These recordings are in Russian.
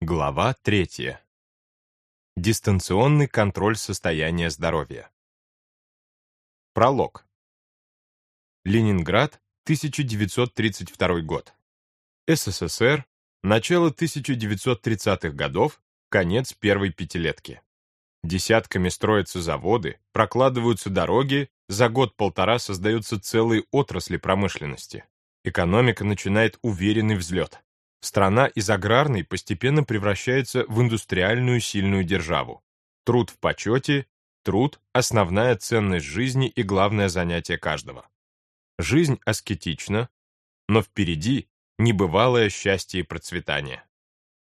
Глава 3. Дистанционный контроль состояния здоровья. Пролог. Ленинград, 1932 год. СССР, начало 1930-х годов, конец первой пятилетки. Десятками строятся заводы, прокладываются дороги, за год-полтора создаются целые отрасли промышленности. Экономика начинает уверенный взлет. Страна из аграрной постепенно превращается в индустриальную сильную державу. Труд в почете, труд – основная ценность жизни и главное занятие каждого. Жизнь аскетична, но впереди небывалое счастье и процветание.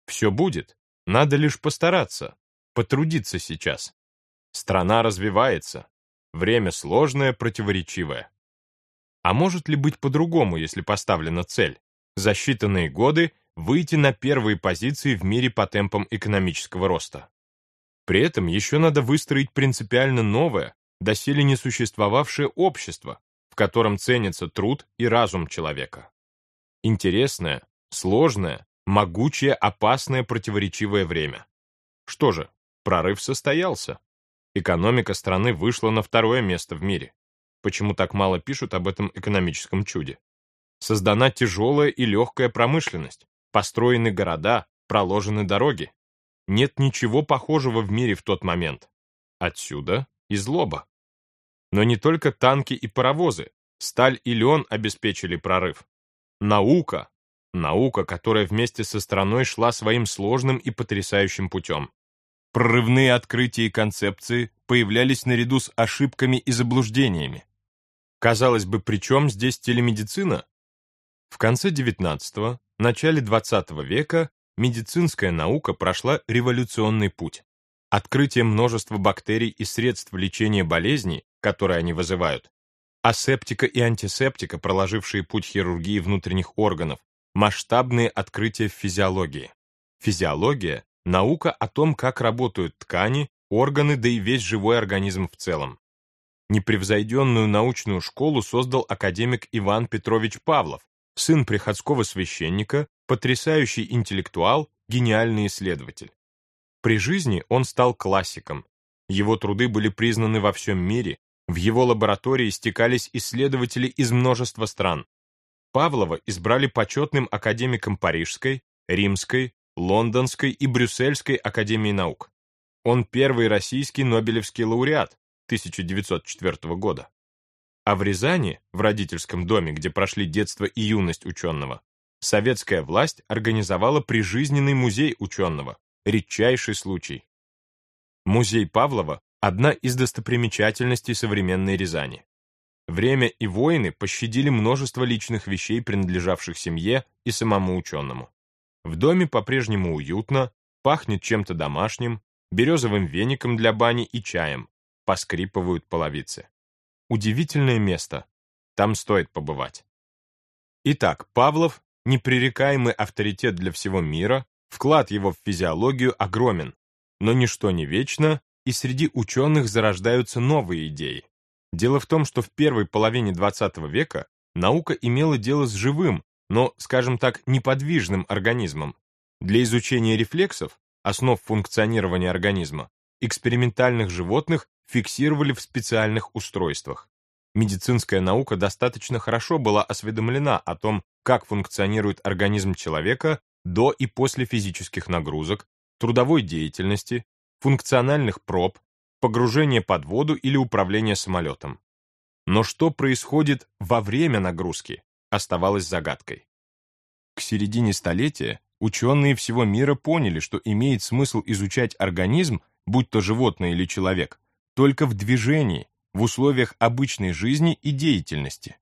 Все будет, надо лишь постараться, потрудиться сейчас. Страна развивается, время сложное, противоречивое. А может ли быть по-другому, если поставлена цель? За считанные годы выйти на первые позиции в мире по темпам экономического роста. При этом еще надо выстроить принципиально новое, доселе не существовавшее общество, в котором ценится труд и разум человека. Интересное, сложное, могучее, опасное, противоречивое время. Что же, прорыв состоялся. Экономика страны вышла на второе место в мире. Почему так мало пишут об этом экономическом чуде? Создана тяжелая и легкая промышленность, построены города, проложены дороги. Нет ничего похожего в мире в тот момент. Отсюда и злоба. Но не только танки и паровозы, сталь и лен обеспечили прорыв. Наука, наука, которая вместе со страной шла своим сложным и потрясающим путем. Прорывные открытия и концепции появлялись наряду с ошибками и заблуждениями. Казалось бы, при чем здесь телемедицина? В конце XIX – начале XX века медицинская наука прошла революционный путь. Открытие множества бактерий и средств лечения болезней, которые они вызывают, асептика и антисептика, проложившие путь хирургии внутренних органов, масштабные открытия в физиологии. Физиология – наука о том, как работают ткани, органы, да и весь живой организм в целом. Непревзойденную научную школу создал академик Иван Петрович Павлов, сын приходского священника, потрясающий интеллектуал, гениальный исследователь. При жизни он стал классиком. Его труды были признаны во всем мире, в его лаборатории стекались исследователи из множества стран. Павлова избрали почетным академиком Парижской, Римской, Лондонской и Брюссельской академии наук. Он первый российский Нобелевский лауреат 1904 года. А в Рязани, в родительском доме, где прошли детство и юность ученого, советская власть организовала прижизненный музей ученого, редчайший случай. Музей Павлова – одна из достопримечательностей современной Рязани. Время и войны пощадили множество личных вещей, принадлежавших семье и самому ученому. В доме по-прежнему уютно, пахнет чем-то домашним, березовым веником для бани и чаем, поскрипывают половицы. Удивительное место. Там стоит побывать. Итак, Павлов, непререкаемый авторитет для всего мира, вклад его в физиологию огромен, но ничто не вечно, и среди ученых зарождаются новые идеи. Дело в том, что в первой половине XX века наука имела дело с живым, но, скажем так, неподвижным организмом. Для изучения рефлексов, основ функционирования организма, экспериментальных животных фиксировали в специальных устройствах. Медицинская наука достаточно хорошо была осведомлена о том, как функционирует организм человека до и после физических нагрузок, трудовой деятельности, функциональных проб, погружения под воду или управления самолетом. Но что происходит во время нагрузки, оставалось загадкой. К середине столетия ученые всего мира поняли, что имеет смысл изучать организм, будь то животное или человек, только в движении, в условиях обычной жизни и деятельности.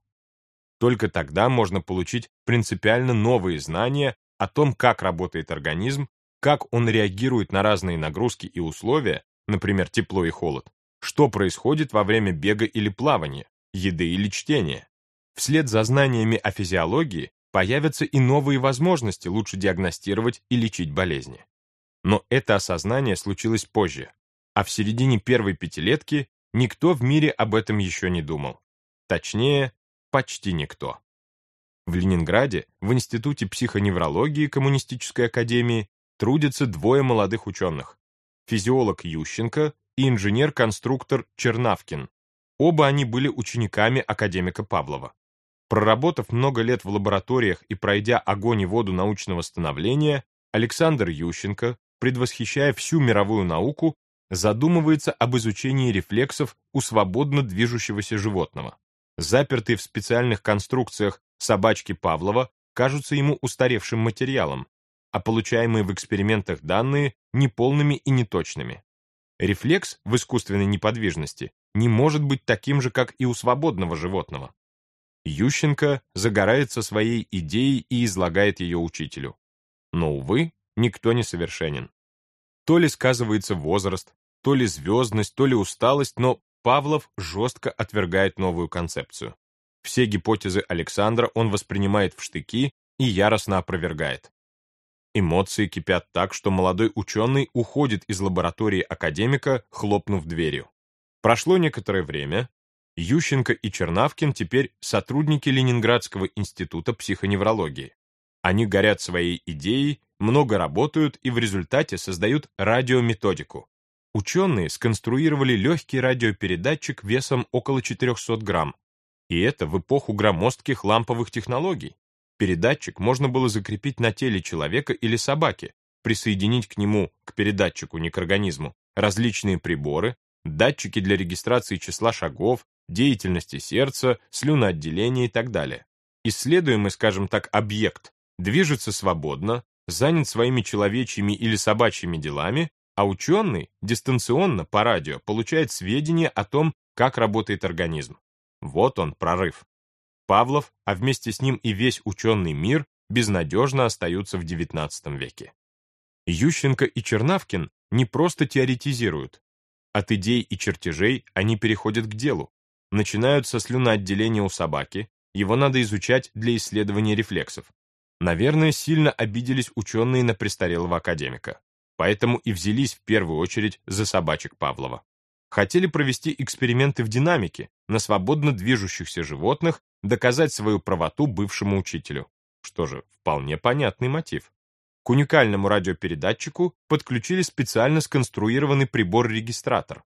Только тогда можно получить принципиально новые знания о том, как работает организм, как он реагирует на разные нагрузки и условия, например, тепло и холод, что происходит во время бега или плавания, еды или чтения. Вслед за знаниями о физиологии появятся и новые возможности лучше диагностировать и лечить болезни. Но это осознание случилось позже, а в середине первой пятилетки никто в мире об этом еще не думал. Точнее, почти никто. В Ленинграде, в Институте психоневрологии Коммунистической академии, трудятся двое молодых ученых – физиолог Ющенко и инженер-конструктор Чернавкин. Оба они были учениками академика Павлова. Проработав много лет в лабораториях и пройдя огонь и воду научного становления, Александр Ющенко, предвосхищая всю мировую науку, задумывается об изучении рефлексов у свободно движущегося животного. Запертые в специальных конструкциях собачки Павлова кажутся ему устаревшим материалом, а получаемые в экспериментах данные неполными и неточными. Рефлекс в искусственной неподвижности не может быть таким же, как и у свободного животного. Ющенко загорается своей идеей и излагает ее учителю. Но, увы, никто не совершенен. То ли сказывается возраст, то ли звездность, то ли усталость, но Павлов жестко отвергает новую концепцию. Все гипотезы Александра он воспринимает в штыки и яростно опровергает. Эмоции кипят так, что молодой ученый уходит из лаборатории академика, хлопнув дверью. Прошло некоторое время. Ющенко и Чернавкин теперь сотрудники Ленинградского института психоневрологии. Они горят своей идеей, много работают и в результате создают радиометодику. Ученые сконструировали легкий радиопередатчик весом около 400 грамм. И это в эпоху громоздких ламповых технологий. Передатчик можно было закрепить на теле человека или собаки, присоединить к нему, к передатчику, микроорганизму, различные приборы, датчики для регистрации числа шагов, деятельности сердца, слюноотделения и так далее. Исследуемый, скажем так, объект движется свободно, занят своими человечьими или собачьими делами, а ученый дистанционно по радио получает сведения о том, как работает организм. Вот он, прорыв. Павлов, а вместе с ним и весь ученый мир безнадежно остаются в XIX веке. Ющенко и Чернавкин не просто теоретизируют. От идей и чертежей они переходят к делу. Начинают со слюноотделения у собаки, его надо изучать для исследования рефлексов. Наверное, сильно обиделись ученые на престарелого академика. Поэтому и взялись в первую очередь за собачек Павлова. Хотели провести эксперименты в динамике, на свободно движущихся животных, доказать свою правоту бывшему учителю. Что же, вполне понятный мотив. К уникальному радиопередатчику подключили специально сконструированный прибор-регистратор.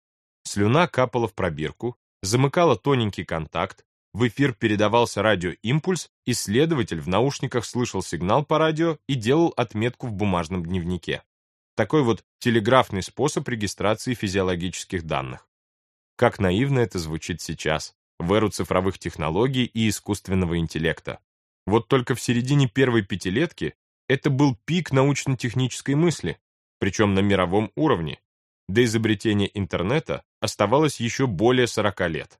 Слюна капала в пробирку, замыкала тоненький контакт, в эфир передавался радиоимпульс, исследователь в наушниках слышал сигнал по радио и делал отметку в бумажном дневнике. Такой вот телеграфный способ регистрации физиологических данных. Как наивно это звучит сейчас, в эру цифровых технологий и искусственного интеллекта. Вот только в середине первой пятилетки это был пик научно-технической мысли, причем на мировом уровне. До изобретения интернета оставалось еще более 40 лет.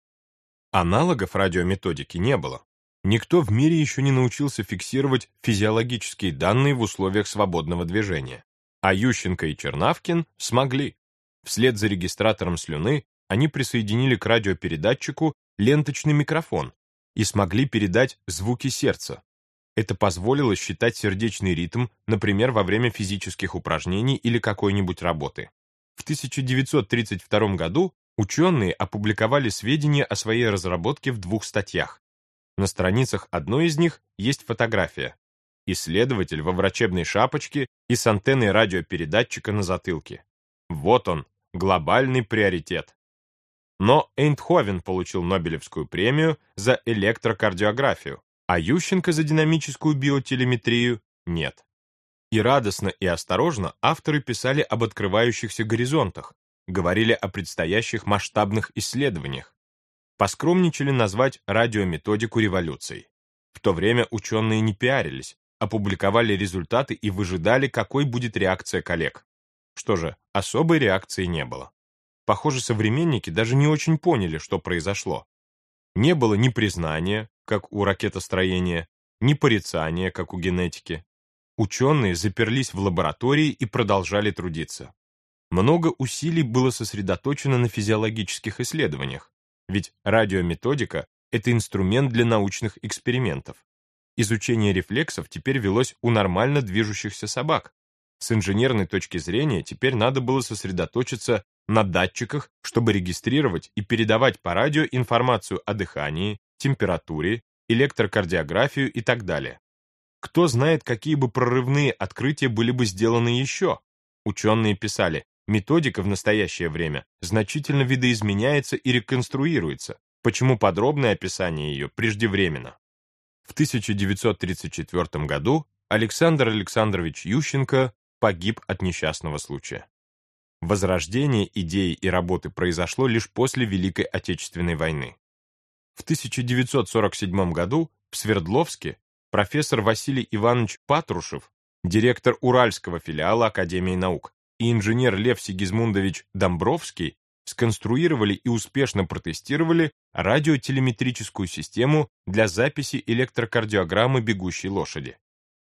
Аналогов радиометодики не было. Никто в мире еще не научился фиксировать физиологические данные в условиях свободного движения. А Ющенко и Чернавкин смогли. Вслед за регистратором слюны они присоединили к радиопередатчику ленточный микрофон и смогли передать звуки сердца. Это позволило считать сердечный ритм, например, во время физических упражнений или какой-нибудь работы. В 1932 году ученые опубликовали сведения о своей разработке в двух статьях. На страницах одной из них есть фотография исследователь во врачебной шапочке и с антенной радиопередатчика на затылке. Вот он, глобальный приоритет. Но Эйнтховен получил Нобелевскую премию за электрокардиографию, а Ющенко за динамическую биотелеметрию нет. И радостно и осторожно авторы писали об открывающихся горизонтах, говорили о предстоящих масштабных исследованиях. Поскромничали назвать радиометодику революцией. В то время ученые не пиарились, опубликовали результаты и выжидали, какой будет реакция коллег. Что же, особой реакции не было. Похоже, современники даже не очень поняли, что произошло. Не было ни признания, как у ракетостроения, ни порицания, как у генетики. Ученые заперлись в лаборатории и продолжали трудиться. Много усилий было сосредоточено на физиологических исследованиях, ведь радиометодика – это инструмент для научных экспериментов. Изучение рефлексов теперь велось у нормально движущихся собак. С инженерной точки зрения теперь надо было сосредоточиться на датчиках, чтобы регистрировать и передавать по радио информацию о дыхании, температуре, электрокардиографию и так далее. Кто знает, какие бы прорывные открытия были бы сделаны еще? Ученые писали, методика в настоящее время значительно видоизменяется и реконструируется, почему подробное описание ее преждевременно. В 1934 году Александр Александрович Ющенко погиб от несчастного случая. Возрождение идеи и работы произошло лишь после Великой Отечественной войны. В 1947 году в Свердловске профессор Василий Иванович Патрушев, директор Уральского филиала Академии наук, и инженер Лев Сигизмундович Домбровский сконструировали и успешно протестировали радиотелеметрическую систему для записи электрокардиограммы бегущей лошади.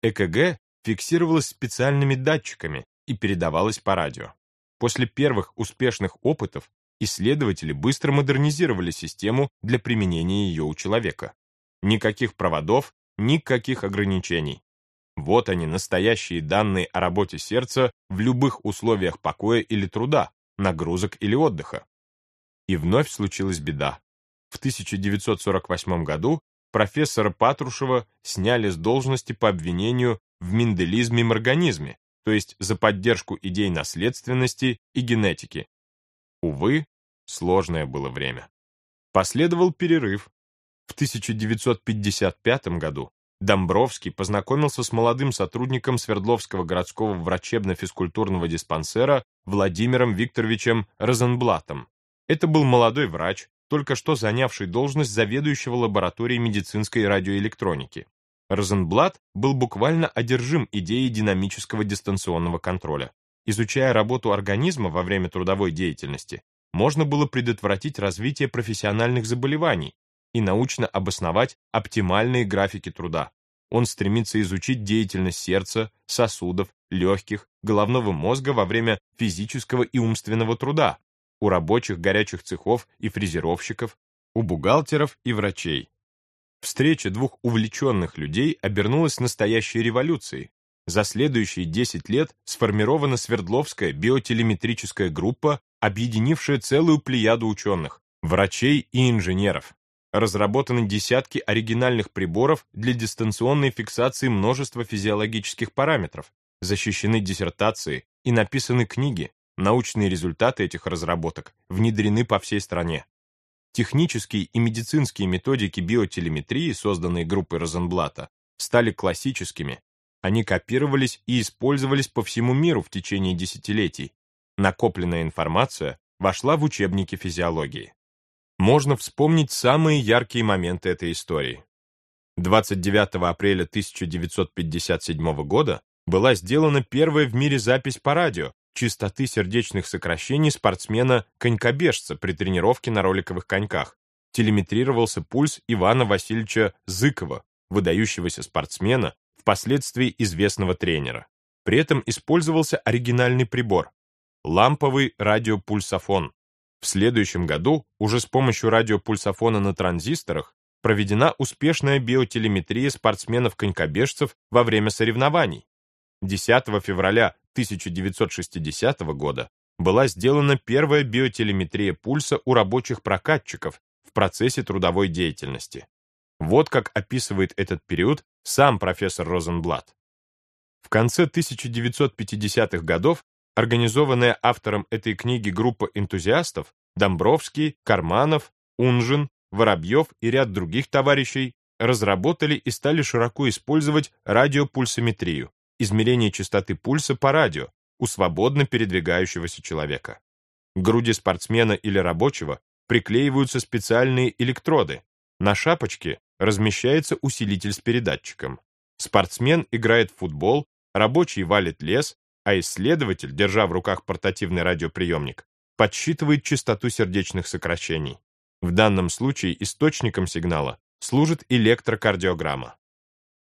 ЭКГ фиксировалось специальными датчиками и передавалось по радио. После первых успешных опытов исследователи быстро модернизировали систему для применения ее у человека. Никаких проводов, никаких ограничений. Вот они, настоящие данные о работе сердца в любых условиях покоя или труда, нагрузок или отдыха. И вновь случилась беда. В 1948 году профессора Патрушева сняли с должности по обвинению в менделизме-морганизме, то есть за поддержку идей наследственности и генетики. Увы, сложное было время. Последовал перерыв. В 1955 году Домбровский познакомился с молодым сотрудником Свердловского городского врачебно-физкультурного диспансера Владимиром Викторовичем Розенблатом. Это был молодой врач, только что занявший должность заведующего лабораторией медицинской радиоэлектроники. Розенблат был буквально одержим идеей динамического дистанционного контроля. Изучая работу организма во время трудовой деятельности, можно было предотвратить развитие профессиональных заболеваний, и научно обосновать оптимальные графики труда. Он стремится изучить деятельность сердца, сосудов, легких, головного мозга во время физического и умственного труда, у рабочих горячих цехов и фрезеровщиков, у бухгалтеров и врачей. Встреча двух увлеченных людей обернулась настоящей революцией. За следующие 10 лет сформирована Свердловская биотелеметрическая группа, объединившая целую плеяду ученых, врачей и инженеров разработаны десятки оригинальных приборов для дистанционной фиксации множества физиологических параметров, защищены диссертации и написаны книги, научные результаты этих разработок внедрены по всей стране. Технические и медицинские методики биотелеметрии, созданные группой Розенблата, стали классическими. Они копировались и использовались по всему миру в течение десятилетий. Накопленная информация вошла в учебники физиологии можно вспомнить самые яркие моменты этой истории. 29 апреля 1957 года была сделана первая в мире запись по радио частоты сердечных сокращений спортсмена-конькобежца при тренировке на роликовых коньках. Телеметрировался пульс Ивана Васильевича Зыкова, выдающегося спортсмена, впоследствии известного тренера. При этом использовался оригинальный прибор – ламповый радиопульсофон, в следующем году уже с помощью радиопульсофона на транзисторах проведена успешная биотелеметрия спортсменов-конькобежцев во время соревнований. 10 февраля 1960 года была сделана первая биотелеметрия пульса у рабочих прокатчиков в процессе трудовой деятельности. Вот как описывает этот период сам профессор Розенблат. В конце 1950-х годов Организованная автором этой книги группа энтузиастов Домбровский, Карманов, Унжин, Воробьев и ряд других товарищей разработали и стали широко использовать радиопульсометрию, измерение частоты пульса по радио у свободно передвигающегося человека. К груди спортсмена или рабочего приклеиваются специальные электроды. На шапочке размещается усилитель с передатчиком. Спортсмен играет в футбол, рабочий валит лес, а исследователь, держа в руках портативный радиоприемник, подсчитывает частоту сердечных сокращений. В данном случае источником сигнала служит электрокардиограмма.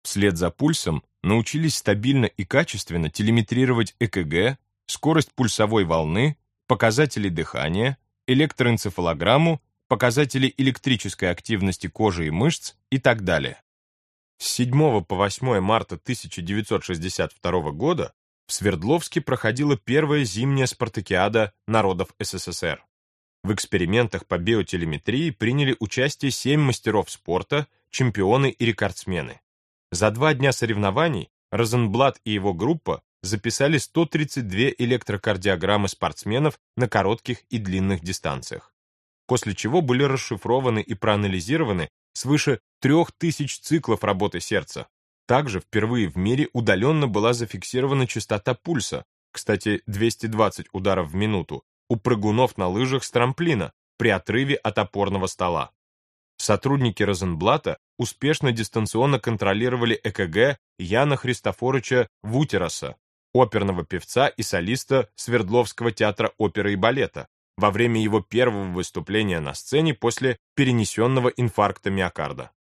Вслед за пульсом научились стабильно и качественно телеметрировать ЭКГ, скорость пульсовой волны, показатели дыхания, электроэнцефалограмму, показатели электрической активности кожи и мышц и так далее. С 7 по 8 марта 1962 года в Свердловске проходила первая зимняя спартакиада народов СССР. В экспериментах по биотелеметрии приняли участие семь мастеров спорта, чемпионы и рекордсмены. За два дня соревнований Розенблат и его группа записали 132 электрокардиограммы спортсменов на коротких и длинных дистанциях, после чего были расшифрованы и проанализированы свыше 3000 циклов работы сердца. Также впервые в мире удаленно была зафиксирована частота пульса, кстати, 220 ударов в минуту, у прыгунов на лыжах с трамплина при отрыве от опорного стола. Сотрудники Розенблата успешно дистанционно контролировали ЭКГ Яна Христофоровича Вутераса, оперного певца и солиста Свердловского театра оперы и балета, во время его первого выступления на сцене после перенесенного инфаркта миокарда.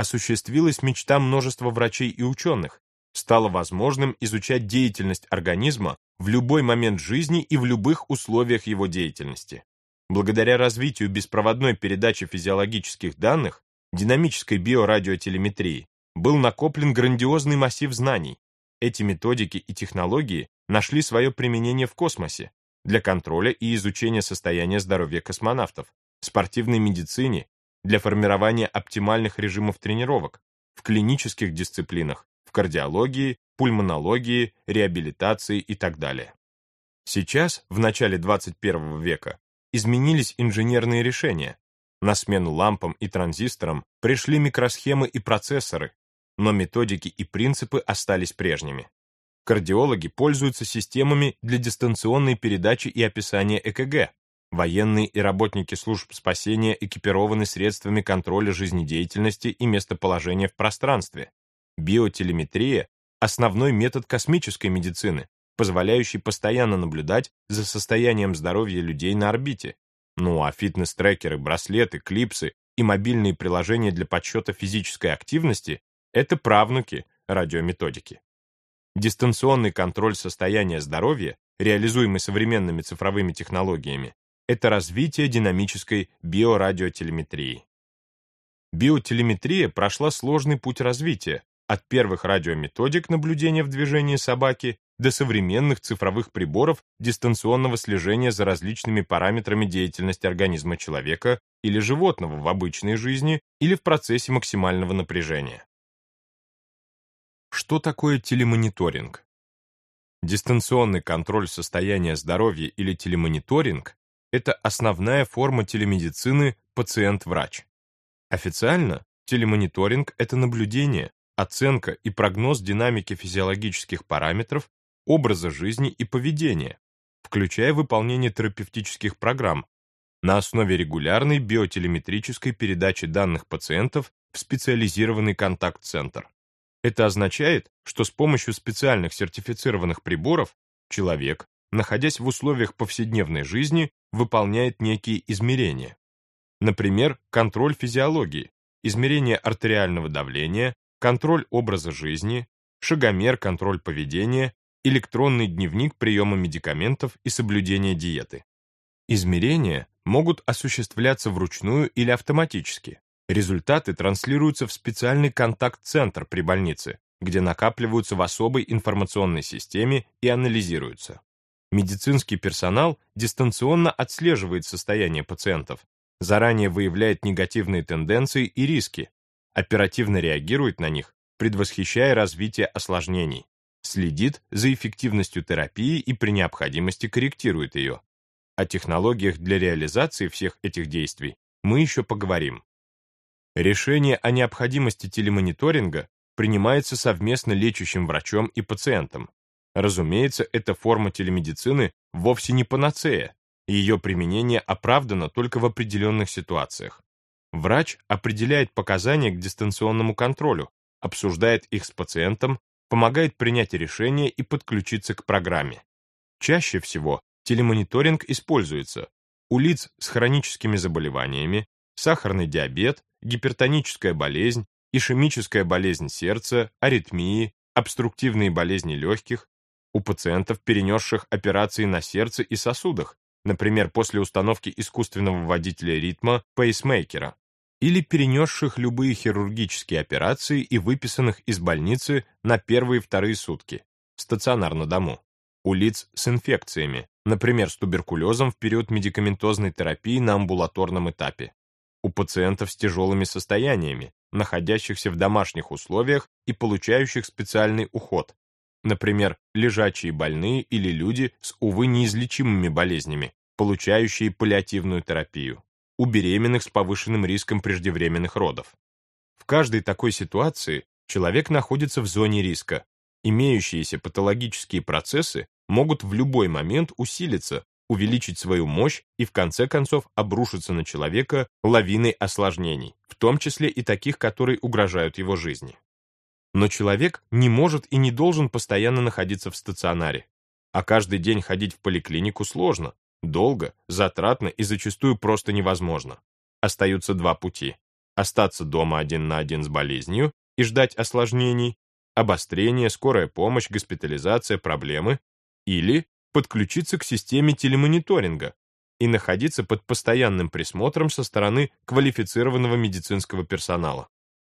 Осуществилась мечта множества врачей и ученых, стало возможным изучать деятельность организма в любой момент жизни и в любых условиях его деятельности. Благодаря развитию беспроводной передачи физиологических данных, динамической биорадиотелеметрии, был накоплен грандиозный массив знаний. Эти методики и технологии нашли свое применение в космосе для контроля и изучения состояния здоровья космонавтов, спортивной медицине, для формирования оптимальных режимов тренировок, в клинических дисциплинах, в кардиологии, пульмонологии, реабилитации и так далее. Сейчас, в начале 21 века, изменились инженерные решения. На смену лампам и транзисторам пришли микросхемы и процессоры, но методики и принципы остались прежними. Кардиологи пользуются системами для дистанционной передачи и описания ЭКГ. Военные и работники служб спасения экипированы средствами контроля жизнедеятельности и местоположения в пространстве. Биотелеметрия – основной метод космической медицины, позволяющий постоянно наблюдать за состоянием здоровья людей на орбите. Ну а фитнес-трекеры, браслеты, клипсы и мобильные приложения для подсчета физической активности – это правнуки радиометодики. Дистанционный контроль состояния здоровья, реализуемый современными цифровыми технологиями, это развитие динамической биорадиотелеметрии. Биотелеметрия прошла сложный путь развития, от первых радиометодик наблюдения в движении собаки до современных цифровых приборов дистанционного слежения за различными параметрами деятельности организма человека или животного в обычной жизни или в процессе максимального напряжения. Что такое телемониторинг? Дистанционный контроль состояния здоровья или телемониторинг – это основная форма телемедицины пациент-врач. Официально телемониторинг – это наблюдение, оценка и прогноз динамики физиологических параметров образа жизни и поведения, включая выполнение терапевтических программ на основе регулярной биотелеметрической передачи данных пациентов в специализированный контакт-центр. Это означает, что с помощью специальных сертифицированных приборов человек, находясь в условиях повседневной жизни, выполняет некие измерения. Например, контроль физиологии, измерение артериального давления, контроль образа жизни, шагомер, контроль поведения электронный дневник приема медикаментов и соблюдения диеты. Измерения могут осуществляться вручную или автоматически. Результаты транслируются в специальный контакт-центр при больнице, где накапливаются в особой информационной системе и анализируются. Медицинский персонал дистанционно отслеживает состояние пациентов, заранее выявляет негативные тенденции и риски, оперативно реагирует на них, предвосхищая развитие осложнений следит за эффективностью терапии и при необходимости корректирует ее. О технологиях для реализации всех этих действий мы еще поговорим. Решение о необходимости телемониторинга принимается совместно лечащим врачом и пациентом. Разумеется, эта форма телемедицины вовсе не панацея, ее применение оправдано только в определенных ситуациях. Врач определяет показания к дистанционному контролю, обсуждает их с пациентом помогает принять решение и подключиться к программе. Чаще всего телемониторинг используется у лиц с хроническими заболеваниями, сахарный диабет, гипертоническая болезнь, ишемическая болезнь сердца, аритмии, обструктивные болезни легких, у пациентов, перенесших операции на сердце и сосудах, например, после установки искусственного водителя ритма пейсмейкера, или перенесших любые хирургические операции и выписанных из больницы на первые и вторые сутки, стационар на дому, у лиц с инфекциями, например, с туберкулезом в период медикаментозной терапии на амбулаторном этапе, у пациентов с тяжелыми состояниями, находящихся в домашних условиях и получающих специальный уход, например, лежачие больные или люди с, увы, неизлечимыми болезнями, получающие паллиативную терапию, у беременных с повышенным риском преждевременных родов. В каждой такой ситуации человек находится в зоне риска. Имеющиеся патологические процессы могут в любой момент усилиться, увеличить свою мощь и в конце концов обрушиться на человека лавиной осложнений, в том числе и таких, которые угрожают его жизни. Но человек не может и не должен постоянно находиться в стационаре. А каждый день ходить в поликлинику сложно, долго, затратно и зачастую просто невозможно. Остаются два пути. Остаться дома один на один с болезнью и ждать осложнений, обострения, скорая помощь, госпитализация, проблемы, или подключиться к системе телемониторинга и находиться под постоянным присмотром со стороны квалифицированного медицинского персонала.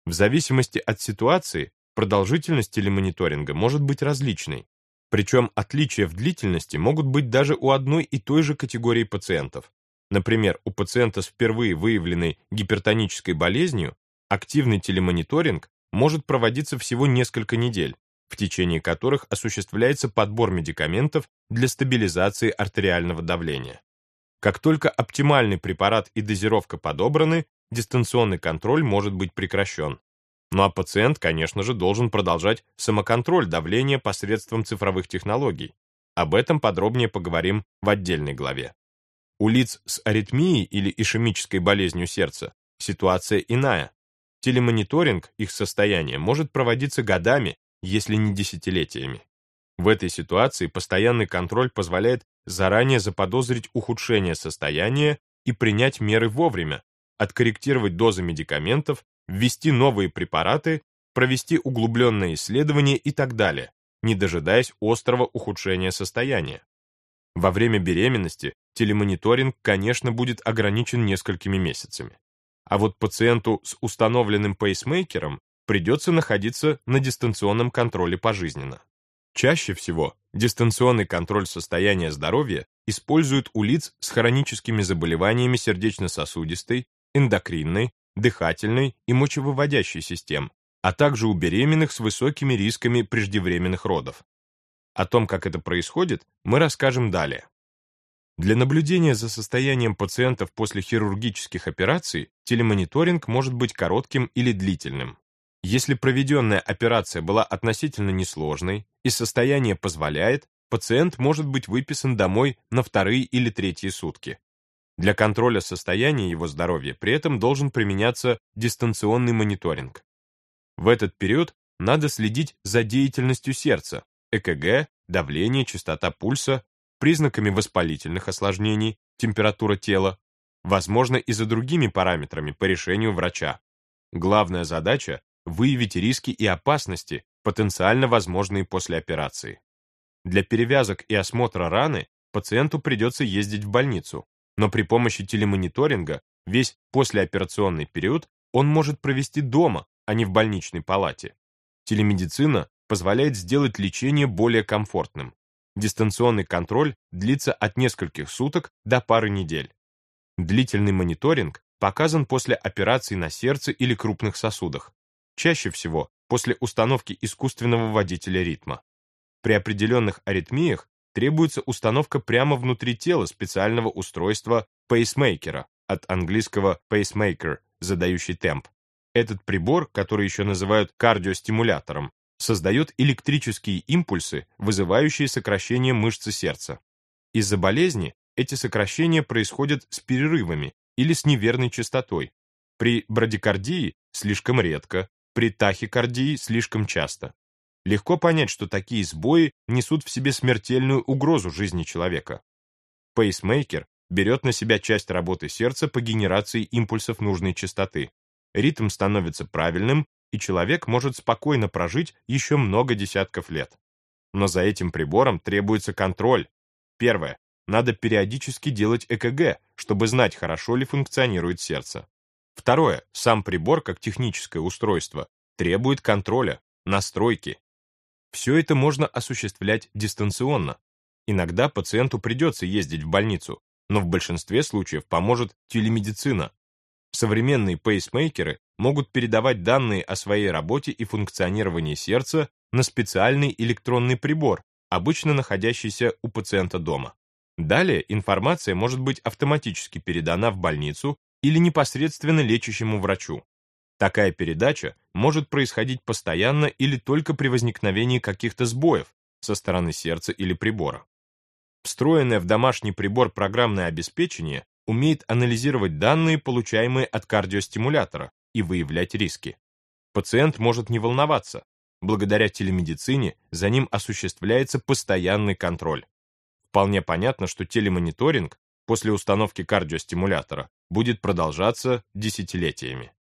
В зависимости от ситуации продолжительность телемониторинга может быть различной, причем отличия в длительности могут быть даже у одной и той же категории пациентов. Например, у пациента с впервые выявленной гипертонической болезнью активный телемониторинг может проводиться всего несколько недель, в течение которых осуществляется подбор медикаментов для стабилизации артериального давления. Как только оптимальный препарат и дозировка подобраны, дистанционный контроль может быть прекращен. Ну а пациент, конечно же, должен продолжать самоконтроль давления посредством цифровых технологий. Об этом подробнее поговорим в отдельной главе. У лиц с аритмией или ишемической болезнью сердца ситуация иная. Телемониторинг их состояния может проводиться годами, если не десятилетиями. В этой ситуации постоянный контроль позволяет заранее заподозрить ухудшение состояния и принять меры вовремя, откорректировать дозы медикаментов ввести новые препараты, провести углубленные исследования и так далее, не дожидаясь острого ухудшения состояния. Во время беременности телемониторинг, конечно, будет ограничен несколькими месяцами. А вот пациенту с установленным пейсмейкером придется находиться на дистанционном контроле пожизненно. Чаще всего дистанционный контроль состояния здоровья используют у лиц с хроническими заболеваниями сердечно-сосудистой, эндокринной, дыхательной и мочевыводящей систем, а также у беременных с высокими рисками преждевременных родов. О том, как это происходит, мы расскажем далее. Для наблюдения за состоянием пациентов после хирургических операций телемониторинг может быть коротким или длительным. Если проведенная операция была относительно несложной и состояние позволяет, пациент может быть выписан домой на вторые или третьи сутки. Для контроля состояния его здоровья при этом должен применяться дистанционный мониторинг. В этот период надо следить за деятельностью сердца, ЭКГ, давление, частота пульса, признаками воспалительных осложнений, температура тела, возможно и за другими параметрами по решению врача. Главная задача – выявить риски и опасности, потенциально возможные после операции. Для перевязок и осмотра раны пациенту придется ездить в больницу, но при помощи телемониторинга весь послеоперационный период он может провести дома, а не в больничной палате. Телемедицина позволяет сделать лечение более комфортным. Дистанционный контроль длится от нескольких суток до пары недель. Длительный мониторинг показан после операций на сердце или крупных сосудах, чаще всего после установки искусственного водителя ритма. При определенных аритмиях требуется установка прямо внутри тела специального устройства пейсмейкера, от английского pacemaker, задающий темп. Этот прибор, который еще называют кардиостимулятором, создает электрические импульсы, вызывающие сокращение мышцы сердца. Из-за болезни эти сокращения происходят с перерывами или с неверной частотой. При брадикардии слишком редко, при тахикардии слишком часто. Легко понять, что такие сбои несут в себе смертельную угрозу жизни человека. Пейсмейкер берет на себя часть работы сердца по генерации импульсов нужной частоты. Ритм становится правильным, и человек может спокойно прожить еще много десятков лет. Но за этим прибором требуется контроль. Первое. Надо периодически делать ЭКГ, чтобы знать, хорошо ли функционирует сердце. Второе. Сам прибор, как техническое устройство, требует контроля, настройки, все это можно осуществлять дистанционно. Иногда пациенту придется ездить в больницу, но в большинстве случаев поможет телемедицина. Современные пейсмейкеры могут передавать данные о своей работе и функционировании сердца на специальный электронный прибор, обычно находящийся у пациента дома. Далее информация может быть автоматически передана в больницу или непосредственно лечащему врачу. Такая передача может происходить постоянно или только при возникновении каких-то сбоев со стороны сердца или прибора. Встроенное в домашний прибор программное обеспечение умеет анализировать данные, получаемые от кардиостимулятора, и выявлять риски. Пациент может не волноваться. Благодаря телемедицине за ним осуществляется постоянный контроль. Вполне понятно, что телемониторинг после установки кардиостимулятора будет продолжаться десятилетиями.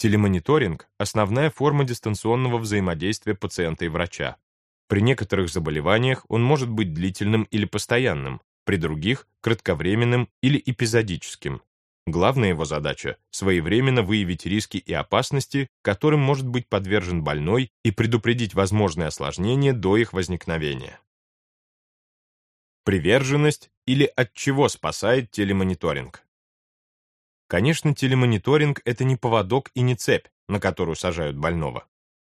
Телемониторинг – основная форма дистанционного взаимодействия пациента и врача. При некоторых заболеваниях он может быть длительным или постоянным, при других – кратковременным или эпизодическим. Главная его задача – своевременно выявить риски и опасности, которым может быть подвержен больной, и предупредить возможные осложнения до их возникновения. Приверженность или от чего спасает телемониторинг? Конечно, телемониторинг – это не поводок и не цепь, на которую сажают больного.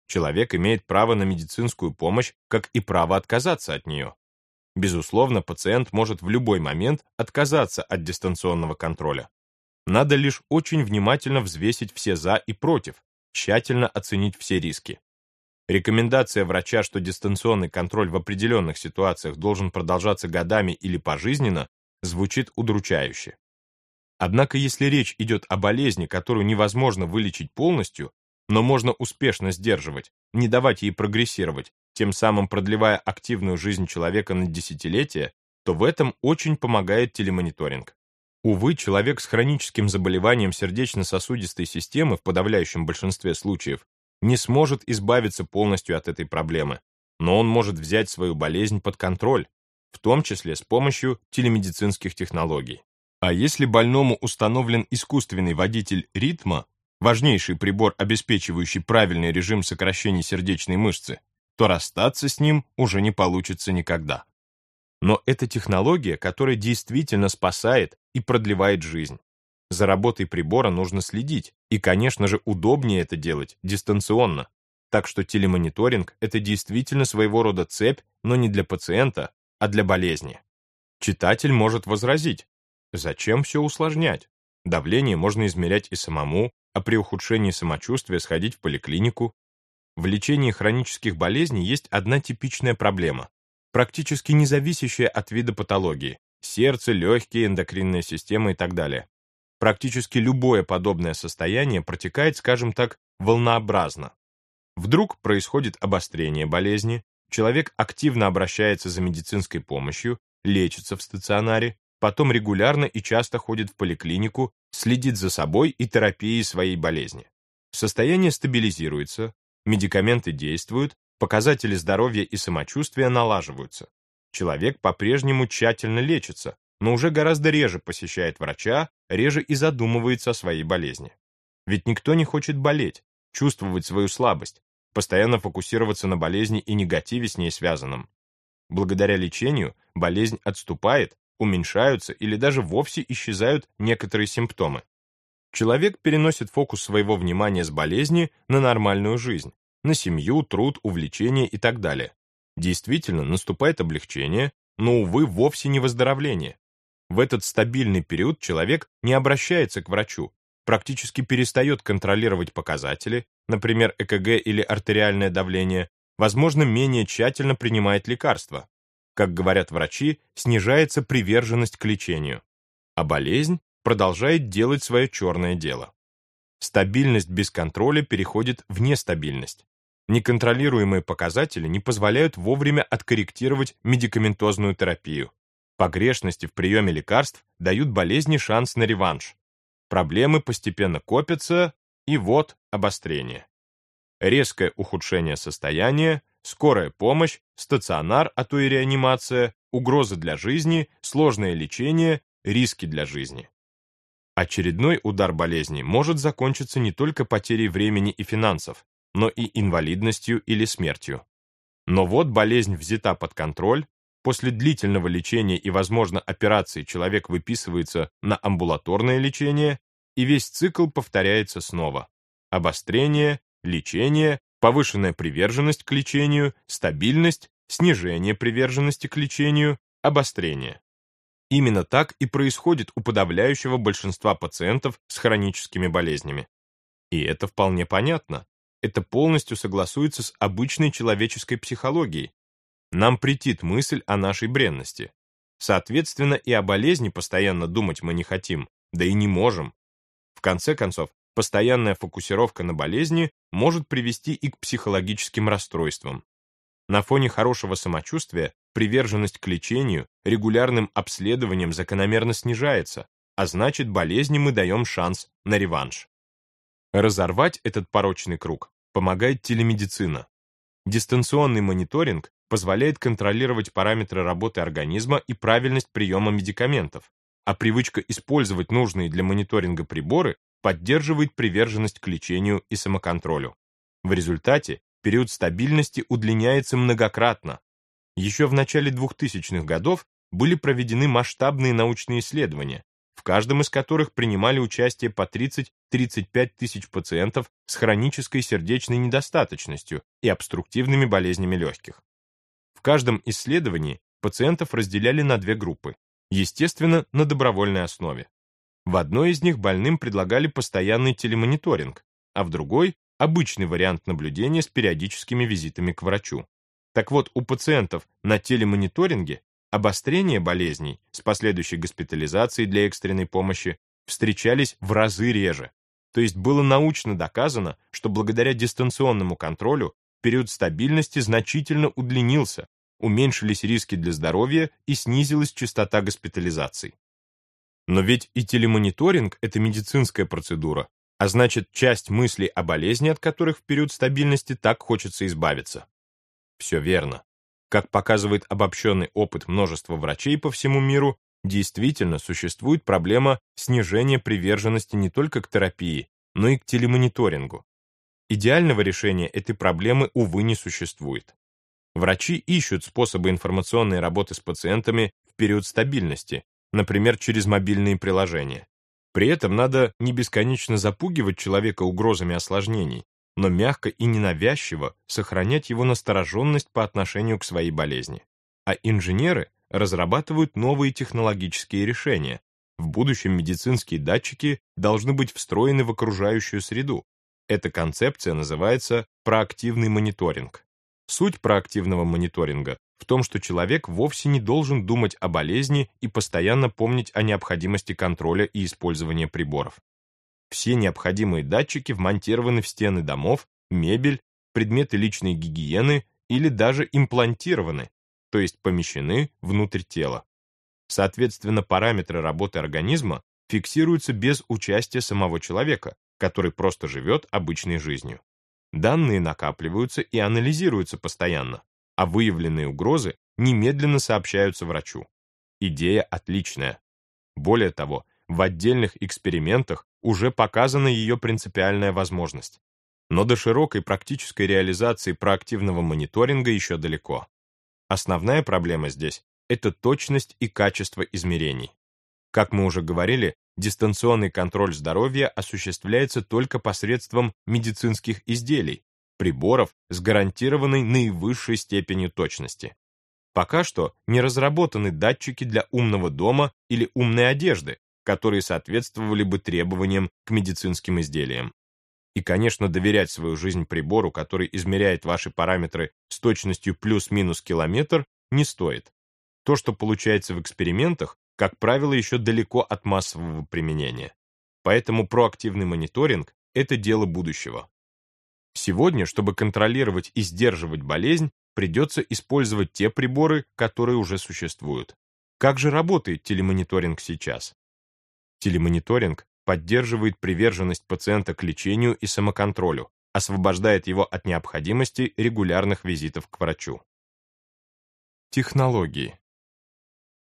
Человек имеет право на медицинскую помощь, как и право отказаться от нее. Безусловно, пациент может в любой момент отказаться от дистанционного контроля. Надо лишь очень внимательно взвесить все «за» и «против», тщательно оценить все риски. Рекомендация врача, что дистанционный контроль в определенных ситуациях должен продолжаться годами или пожизненно, звучит удручающе. Однако если речь идет о болезни, которую невозможно вылечить полностью, но можно успешно сдерживать, не давать ей прогрессировать, тем самым продлевая активную жизнь человека на десятилетия, то в этом очень помогает телемониторинг. Увы, человек с хроническим заболеванием сердечно-сосудистой системы в подавляющем большинстве случаев не сможет избавиться полностью от этой проблемы, но он может взять свою болезнь под контроль, в том числе с помощью телемедицинских технологий. А если больному установлен искусственный водитель ритма, важнейший прибор, обеспечивающий правильный режим сокращения сердечной мышцы, то расстаться с ним уже не получится никогда. Но это технология, которая действительно спасает и продлевает жизнь. За работой прибора нужно следить, и, конечно же, удобнее это делать дистанционно. Так что телемониторинг – это действительно своего рода цепь, но не для пациента, а для болезни. Читатель может возразить, зачем все усложнять? Давление можно измерять и самому, а при ухудшении самочувствия сходить в поликлинику. В лечении хронических болезней есть одна типичная проблема, практически не зависящая от вида патологии – сердце, легкие, эндокринная система и так далее. Практически любое подобное состояние протекает, скажем так, волнообразно. Вдруг происходит обострение болезни, человек активно обращается за медицинской помощью, лечится в стационаре, потом регулярно и часто ходит в поликлинику, следит за собой и терапией своей болезни. Состояние стабилизируется, медикаменты действуют, показатели здоровья и самочувствия налаживаются. Человек по-прежнему тщательно лечится, но уже гораздо реже посещает врача, реже и задумывается о своей болезни. Ведь никто не хочет болеть, чувствовать свою слабость, постоянно фокусироваться на болезни и негативе с ней связанном. Благодаря лечению болезнь отступает, уменьшаются или даже вовсе исчезают некоторые симптомы. Человек переносит фокус своего внимания с болезни на нормальную жизнь, на семью, труд, увлечения и так далее. Действительно, наступает облегчение, но, увы, вовсе не выздоровление. В этот стабильный период человек не обращается к врачу, практически перестает контролировать показатели, например, ЭКГ или артериальное давление, возможно, менее тщательно принимает лекарства. Как говорят врачи, снижается приверженность к лечению. А болезнь продолжает делать свое черное дело. Стабильность без контроля переходит в нестабильность. Неконтролируемые показатели не позволяют вовремя откорректировать медикаментозную терапию. Погрешности в приеме лекарств дают болезни шанс на реванш. Проблемы постепенно копятся, и вот обострение. Резкое ухудшение состояния, скорая помощь, стационар, а то и реанимация, угрозы для жизни, сложное лечение, риски для жизни. Очередной удар болезни может закончиться не только потерей времени и финансов, но и инвалидностью или смертью. Но вот болезнь взята под контроль, После длительного лечения и, возможно, операции человек выписывается на амбулаторное лечение, и весь цикл повторяется снова. Обострение, лечение, повышенная приверженность к лечению, стабильность, снижение приверженности к лечению, обострение. Именно так и происходит у подавляющего большинства пациентов с хроническими болезнями. И это вполне понятно. Это полностью согласуется с обычной человеческой психологией. Нам претит мысль о нашей бренности. Соответственно, и о болезни постоянно думать мы не хотим, да и не можем. В конце концов, постоянная фокусировка на болезни может привести и к психологическим расстройствам. На фоне хорошего самочувствия приверженность к лечению, регулярным обследованиям закономерно снижается, а значит болезни мы даем шанс на реванш. Разорвать этот порочный круг помогает телемедицина. Дистанционный мониторинг позволяет контролировать параметры работы организма и правильность приема медикаментов, а привычка использовать нужные для мониторинга приборы поддерживает приверженность к лечению и самоконтролю. В результате период стабильности удлиняется многократно. Еще в начале 2000-х годов были проведены масштабные научные исследования, в каждом из которых принимали участие по 30-35 тысяч пациентов с хронической сердечной недостаточностью и обструктивными болезнями легких. В каждом исследовании пациентов разделяли на две группы, естественно, на добровольной основе. В одной из них больным предлагали постоянный телемониторинг, а в другой – обычный вариант наблюдения с периодическими визитами к врачу. Так вот, у пациентов на телемониторинге обострения болезней с последующей госпитализацией для экстренной помощи встречались в разы реже. То есть было научно доказано, что благодаря дистанционному контролю период стабильности значительно удлинился, уменьшились риски для здоровья и снизилась частота госпитализаций. Но ведь и телемониторинг – это медицинская процедура, а значит, часть мыслей о болезни, от которых в период стабильности так хочется избавиться. Все верно. Как показывает обобщенный опыт множества врачей по всему миру, действительно существует проблема снижения приверженности не только к терапии, но и к телемониторингу. Идеального решения этой проблемы, увы, не существует. Врачи ищут способы информационной работы с пациентами в период стабильности, например, через мобильные приложения. При этом надо не бесконечно запугивать человека угрозами осложнений, но мягко и ненавязчиво сохранять его настороженность по отношению к своей болезни. А инженеры разрабатывают новые технологические решения. В будущем медицинские датчики должны быть встроены в окружающую среду. Эта концепция называется проактивный мониторинг. Суть проактивного мониторинга в том, что человек вовсе не должен думать о болезни и постоянно помнить о необходимости контроля и использования приборов. Все необходимые датчики вмонтированы в стены домов, мебель, предметы личной гигиены или даже имплантированы, то есть помещены внутрь тела. Соответственно, параметры работы организма фиксируются без участия самого человека, который просто живет обычной жизнью. Данные накапливаются и анализируются постоянно, а выявленные угрозы немедленно сообщаются врачу. Идея отличная. Более того, в отдельных экспериментах уже показана ее принципиальная возможность. Но до широкой практической реализации проактивного мониторинга еще далеко. Основная проблема здесь – это точность и качество измерений. Как мы уже говорили, дистанционный контроль здоровья осуществляется только посредством медицинских изделий, приборов с гарантированной наивысшей степенью точности. Пока что не разработаны датчики для умного дома или умной одежды, которые соответствовали бы требованиям к медицинским изделиям. И, конечно, доверять свою жизнь прибору, который измеряет ваши параметры с точностью плюс-минус километр, не стоит. То, что получается в экспериментах, как правило, еще далеко от массового применения. Поэтому проактивный мониторинг – это дело будущего. Сегодня, чтобы контролировать и сдерживать болезнь, придется использовать те приборы, которые уже существуют. Как же работает телемониторинг сейчас? Телемониторинг поддерживает приверженность пациента к лечению и самоконтролю, освобождает его от необходимости регулярных визитов к врачу. Технологии.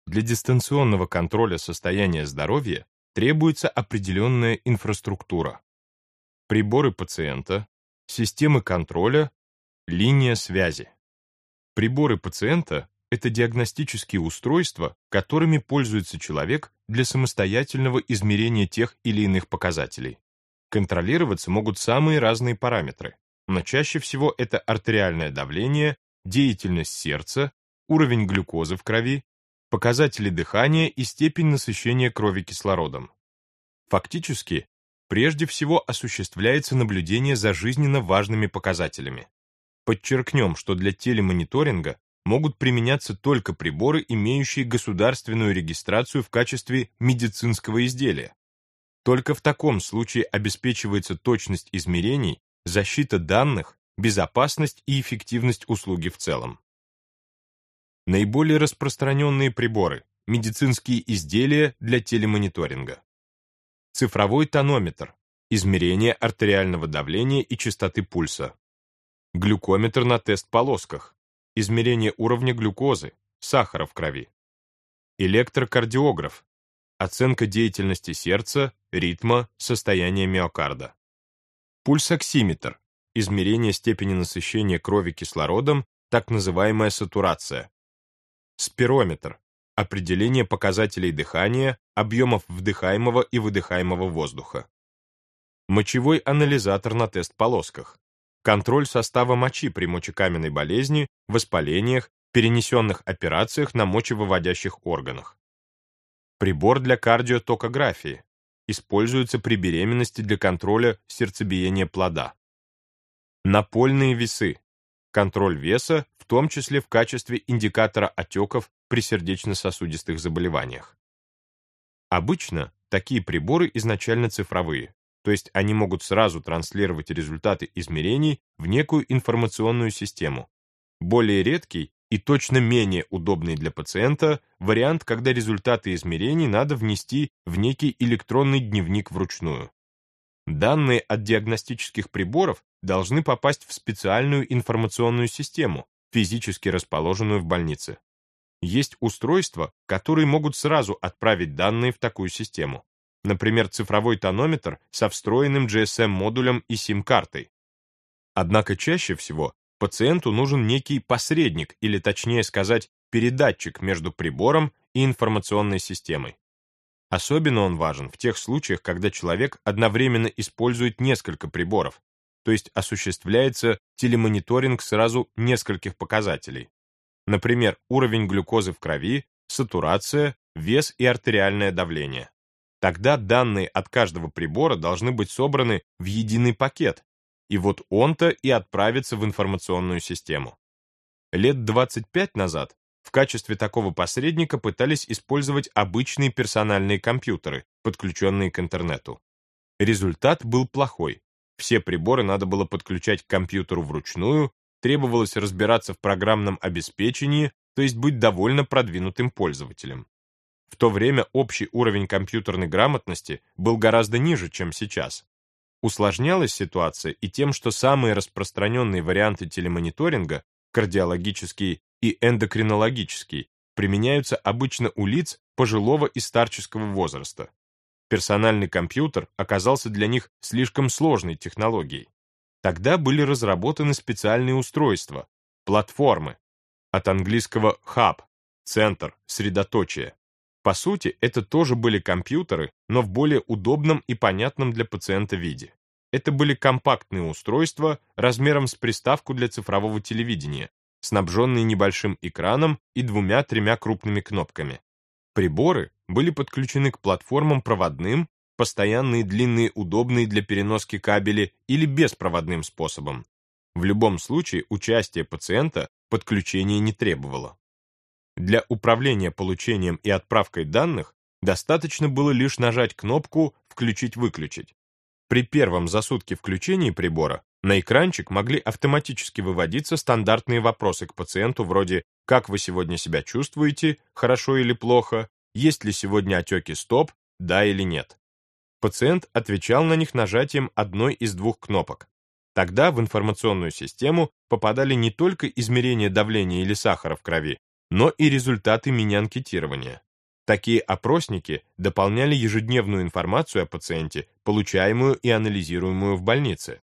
Для дистанционного контроля состояния здоровья требуется определенная инфраструктура. Приборы пациента, системы контроля, линия связи. Приборы пациента это диагностические устройства, которыми пользуется человек для самостоятельного измерения тех или иных показателей. Контролироваться могут самые разные параметры, но чаще всего это артериальное давление, деятельность сердца, уровень глюкозы в крови, показатели дыхания и степень насыщения крови кислородом. Фактически, прежде всего осуществляется наблюдение за жизненно важными показателями. Подчеркнем, что для телемониторинга могут применяться только приборы, имеющие государственную регистрацию в качестве медицинского изделия. Только в таком случае обеспечивается точность измерений, защита данных, безопасность и эффективность услуги в целом. Наиболее распространенные приборы – медицинские изделия для телемониторинга. Цифровой тонометр – измерение артериального давления и частоты пульса. Глюкометр на тест-полосках – измерение уровня глюкозы, сахара в крови. Электрокардиограф – оценка деятельности сердца, ритма, состояния миокарда. Пульсоксиметр – измерение степени насыщения крови кислородом, так называемая сатурация. Спирометр – определение показателей дыхания, объемов вдыхаемого и выдыхаемого воздуха. Мочевой анализатор на тест-полосках контроль состава мочи при мочекаменной болезни, воспалениях, перенесенных операциях на мочевыводящих органах. Прибор для кардиотокографии. Используется при беременности для контроля сердцебиения плода. Напольные весы. Контроль веса, том числе в качестве индикатора отеков при сердечно-сосудистых заболеваниях. Обычно такие приборы изначально цифровые то есть они могут сразу транслировать результаты измерений в некую информационную систему. Более редкий и точно менее удобный для пациента вариант, когда результаты измерений надо внести в некий электронный дневник вручную. Данные от диагностических приборов должны попасть в специальную информационную систему, физически расположенную в больнице. Есть устройства, которые могут сразу отправить данные в такую систему например, цифровой тонометр со встроенным GSM-модулем и SIM-картой. Однако чаще всего пациенту нужен некий посредник, или точнее сказать, передатчик между прибором и информационной системой. Особенно он важен в тех случаях, когда человек одновременно использует несколько приборов, то есть осуществляется телемониторинг сразу нескольких показателей. Например, уровень глюкозы в крови, сатурация, вес и артериальное давление. Тогда данные от каждого прибора должны быть собраны в единый пакет, и вот он-то и отправится в информационную систему. Лет 25 назад в качестве такого посредника пытались использовать обычные персональные компьютеры, подключенные к интернету. Результат был плохой. Все приборы надо было подключать к компьютеру вручную, требовалось разбираться в программном обеспечении, то есть быть довольно продвинутым пользователем. В то время общий уровень компьютерной грамотности был гораздо ниже, чем сейчас. Усложнялась ситуация и тем, что самые распространенные варианты телемониторинга, кардиологический и эндокринологический, применяются обычно у лиц пожилого и старческого возраста. Персональный компьютер оказался для них слишком сложной технологией. Тогда были разработаны специальные устройства, платформы, от английского hub, центр, средоточие, по сути, это тоже были компьютеры, но в более удобном и понятном для пациента виде. Это были компактные устройства размером с приставку для цифрового телевидения, снабженные небольшим экраном и двумя-тремя крупными кнопками. Приборы были подключены к платформам проводным, постоянные длинные удобные для переноски кабели или беспроводным способом. В любом случае участие пациента подключение не требовало. Для управления получением и отправкой данных достаточно было лишь нажать кнопку «Включить-выключить». При первом за сутки включении прибора на экранчик могли автоматически выводиться стандартные вопросы к пациенту вроде «Как вы сегодня себя чувствуете? Хорошо или плохо? Есть ли сегодня отеки стоп? Да или нет?» Пациент отвечал на них нажатием одной из двух кнопок. Тогда в информационную систему попадали не только измерение давления или сахара в крови, но и результаты мини-анкетирования. Такие опросники дополняли ежедневную информацию о пациенте, получаемую и анализируемую в больнице.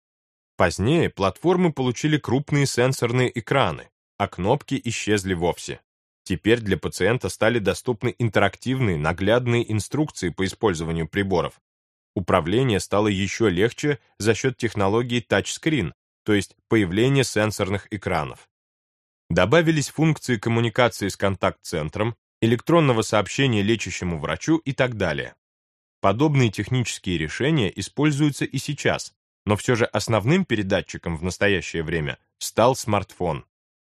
Позднее платформы получили крупные сенсорные экраны, а кнопки исчезли вовсе. Теперь для пациента стали доступны интерактивные, наглядные инструкции по использованию приборов. Управление стало еще легче за счет технологии тачскрин, то есть появления сенсорных экранов. Добавились функции коммуникации с контакт-центром, электронного сообщения лечащему врачу и так далее. Подобные технические решения используются и сейчас, но все же основным передатчиком в настоящее время стал смартфон.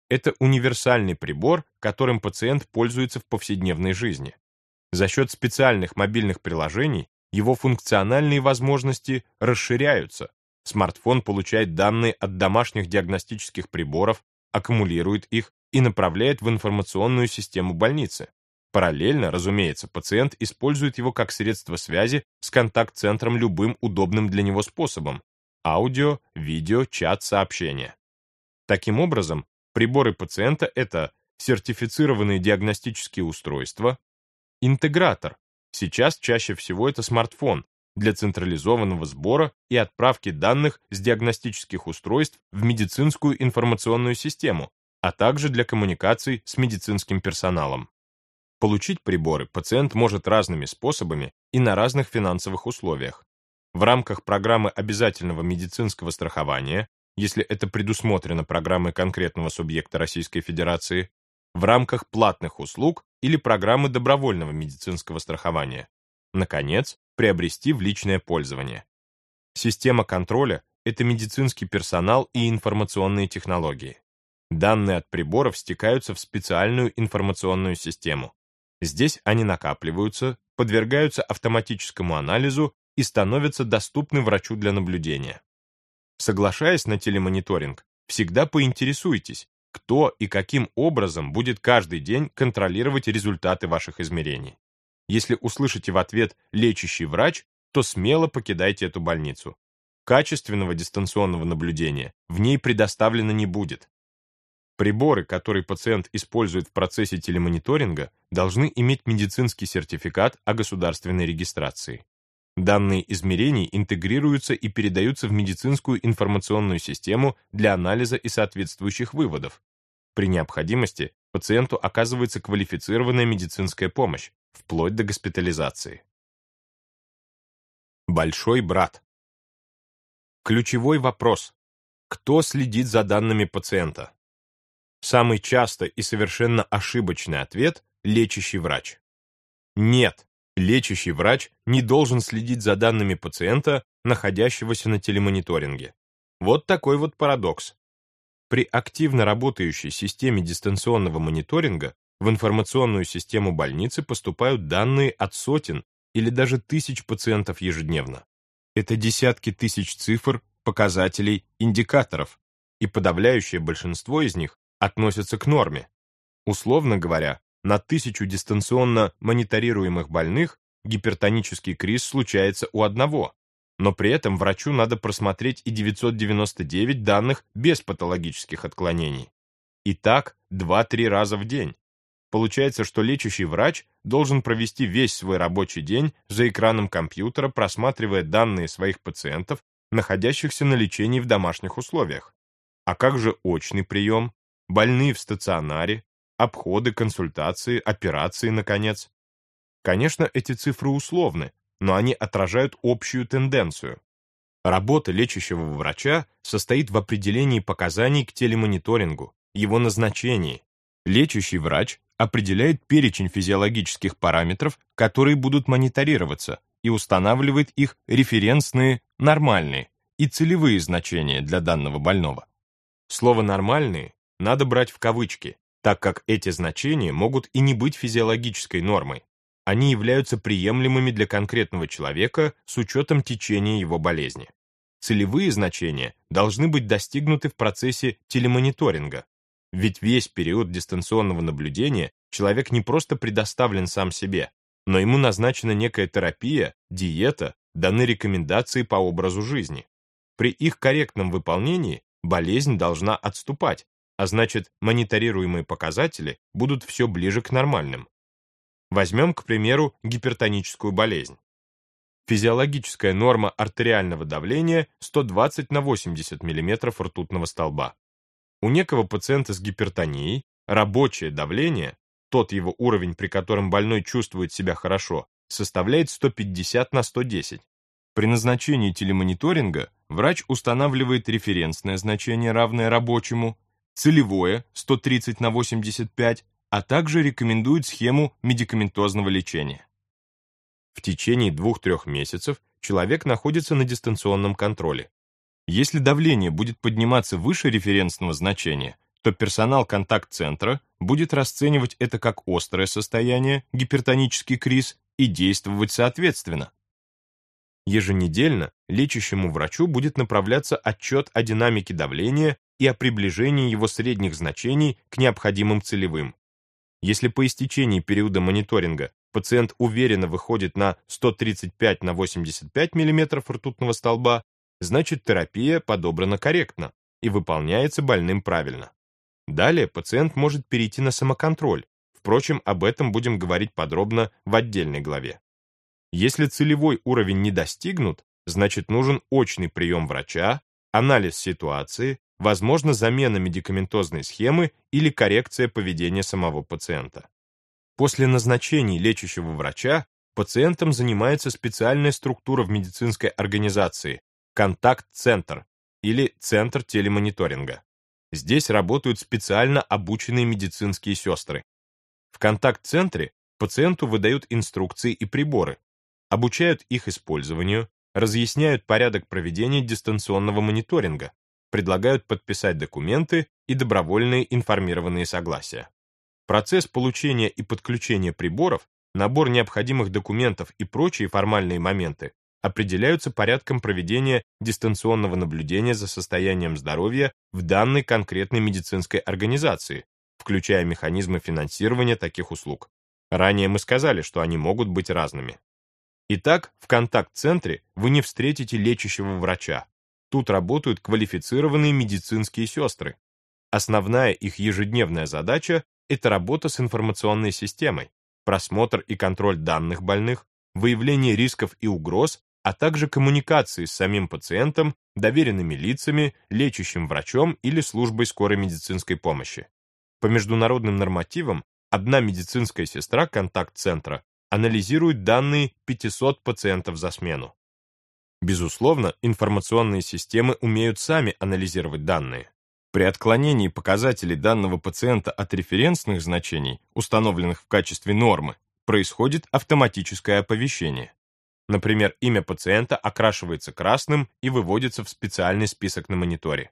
Это универсальный прибор, которым пациент пользуется в повседневной жизни. За счет специальных мобильных приложений его функциональные возможности расширяются. Смартфон получает данные от домашних диагностических приборов, аккумулирует их и направляет в информационную систему больницы. Параллельно, разумеется, пациент использует его как средство связи с контакт-центром любым удобным для него способом – аудио, видео, чат, сообщения. Таким образом, Приборы пациента — это сертифицированные диагностические устройства, интегратор, сейчас чаще всего это смартфон, для централизованного сбора и отправки данных с диагностических устройств в медицинскую информационную систему, а также для коммуникаций с медицинским персоналом. Получить приборы пациент может разными способами и на разных финансовых условиях. В рамках программы обязательного медицинского страхования если это предусмотрено программой конкретного субъекта Российской Федерации, в рамках платных услуг или программы добровольного медицинского страхования. Наконец, приобрести в личное пользование. Система контроля – это медицинский персонал и информационные технологии. Данные от приборов стекаются в специальную информационную систему. Здесь они накапливаются, подвергаются автоматическому анализу и становятся доступны врачу для наблюдения. Соглашаясь на телемониторинг, всегда поинтересуйтесь, кто и каким образом будет каждый день контролировать результаты ваших измерений. Если услышите в ответ «лечащий врач», то смело покидайте эту больницу. Качественного дистанционного наблюдения в ней предоставлено не будет. Приборы, которые пациент использует в процессе телемониторинга, должны иметь медицинский сертификат о государственной регистрации. Данные измерений интегрируются и передаются в медицинскую информационную систему для анализа и соответствующих выводов. При необходимости пациенту оказывается квалифицированная медицинская помощь, вплоть до госпитализации. Большой брат. Ключевой вопрос. Кто следит за данными пациента? Самый часто и совершенно ошибочный ответ – лечащий врач. Нет, Лечащий врач не должен следить за данными пациента, находящегося на телемониторинге. Вот такой вот парадокс. При активно работающей системе дистанционного мониторинга в информационную систему больницы поступают данные от сотен или даже тысяч пациентов ежедневно. Это десятки тысяч цифр, показателей, индикаторов, и подавляющее большинство из них относятся к норме. Условно говоря, на тысячу дистанционно мониторируемых больных гипертонический криз случается у одного, но при этом врачу надо просмотреть и 999 данных без патологических отклонений. И так 2-3 раза в день. Получается, что лечащий врач должен провести весь свой рабочий день за экраном компьютера, просматривая данные своих пациентов, находящихся на лечении в домашних условиях. А как же очный прием, больные в стационаре, обходы, консультации, операции, наконец. Конечно, эти цифры условны, но они отражают общую тенденцию. Работа лечащего врача состоит в определении показаний к телемониторингу, его назначении. Лечащий врач определяет перечень физиологических параметров, которые будут мониторироваться, и устанавливает их референсные, нормальные и целевые значения для данного больного. Слово «нормальные» надо брать в кавычки, так как эти значения могут и не быть физиологической нормой. Они являются приемлемыми для конкретного человека с учетом течения его болезни. Целевые значения должны быть достигнуты в процессе телемониторинга, ведь весь период дистанционного наблюдения человек не просто предоставлен сам себе, но ему назначена некая терапия, диета, даны рекомендации по образу жизни. При их корректном выполнении болезнь должна отступать, а значит, мониторируемые показатели будут все ближе к нормальным. Возьмем, к примеру, гипертоническую болезнь. Физиологическая норма артериального давления 120 на 80 мм ртутного столба. У некого пациента с гипертонией рабочее давление тот его уровень, при котором больной чувствует себя хорошо, составляет 150 на 110. При назначении телемониторинга врач устанавливает референсное значение, равное рабочему, целевое 130 на 85, а также рекомендует схему медикаментозного лечения. В течение 2-3 месяцев человек находится на дистанционном контроле. Если давление будет подниматься выше референсного значения, то персонал контакт-центра будет расценивать это как острое состояние, гипертонический криз, и действовать соответственно. Еженедельно лечащему врачу будет направляться отчет о динамике давления и о приближении его средних значений к необходимым целевым. Если по истечении периода мониторинга пациент уверенно выходит на 135 на 85 мм ртутного столба, значит терапия подобрана корректно и выполняется больным правильно. Далее пациент может перейти на самоконтроль. Впрочем, об этом будем говорить подробно в отдельной главе. Если целевой уровень не достигнут, значит нужен очный прием врача, анализ ситуации, возможно замена медикаментозной схемы или коррекция поведения самого пациента. После назначения лечащего врача пациентом занимается специальная структура в медицинской организации – контакт-центр или центр телемониторинга. Здесь работают специально обученные медицинские сестры. В контакт-центре пациенту выдают инструкции и приборы, обучают их использованию, разъясняют порядок проведения дистанционного мониторинга, предлагают подписать документы и добровольные информированные согласия. Процесс получения и подключения приборов, набор необходимых документов и прочие формальные моменты определяются порядком проведения дистанционного наблюдения за состоянием здоровья в данной конкретной медицинской организации, включая механизмы финансирования таких услуг. Ранее мы сказали, что они могут быть разными. Итак, в контакт-центре вы не встретите лечащего врача. Тут работают квалифицированные медицинские сестры. Основная их ежедневная задача – это работа с информационной системой, просмотр и контроль данных больных, выявление рисков и угроз, а также коммуникации с самим пациентом, доверенными лицами, лечащим врачом или службой скорой медицинской помощи. По международным нормативам, одна медицинская сестра контакт-центра анализирует данные 500 пациентов за смену. Безусловно, информационные системы умеют сами анализировать данные. При отклонении показателей данного пациента от референсных значений, установленных в качестве нормы, происходит автоматическое оповещение. Например, имя пациента окрашивается красным и выводится в специальный список на мониторе.